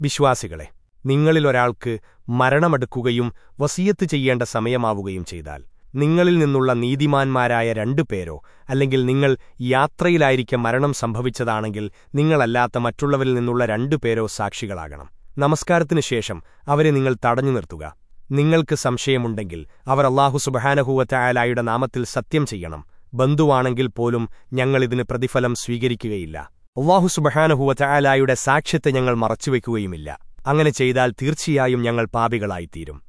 വിശ്വാസികളെ നിങ്ങളിലൊരാൾക്ക് മരണമെടുക്കുകയും വസീയത്ത് ചെയ്യേണ്ട സമയമാവുകയും ചെയ്താൽ നിങ്ങളിൽ നിന്നുള്ള നീതിമാന്മാരായ രണ്ടു പേരോ അല്ലെങ്കിൽ നിങ്ങൾ യാത്രയിലായിരിക്കെ മരണം സംഭവിച്ചതാണെങ്കിൽ നിങ്ങളല്ലാത്ത മറ്റുള്ളവരിൽ നിന്നുള്ള രണ്ടു പേരോ സാക്ഷികളാകണം. നമസ്കാരത്തിനു ശേഷം അവരെ നിങ്ങൾ തടഞ്ഞു നിർത്തുക. നിങ്ങൾക്ക് സംശയമുണ്ടെങ്കിൽ അവർ അള്ളാഹു സുബഹാനഹൂവറ്റായാലായുടെ നാമത്തിൽ സത്യം ചെയ്യണം. ബന്ധുവാണെങ്കിൽ പോലും ഞങ്ങളിതിന് പ്രതിഫലം സ്വീകരിക്കുകയില്ല. അള്ളാഹു സുബഹാനഹുവറ്റായാലായുടെ സാക്ഷ്യത്തെ ഞങ്ങൾ മറച്ചുവെക്കുകയുമില്ല. അങ്ങനെ ചെയ്താൽ തീർച്ചയായും ഞങ്ങൾ പാപികളായിത്തീരും.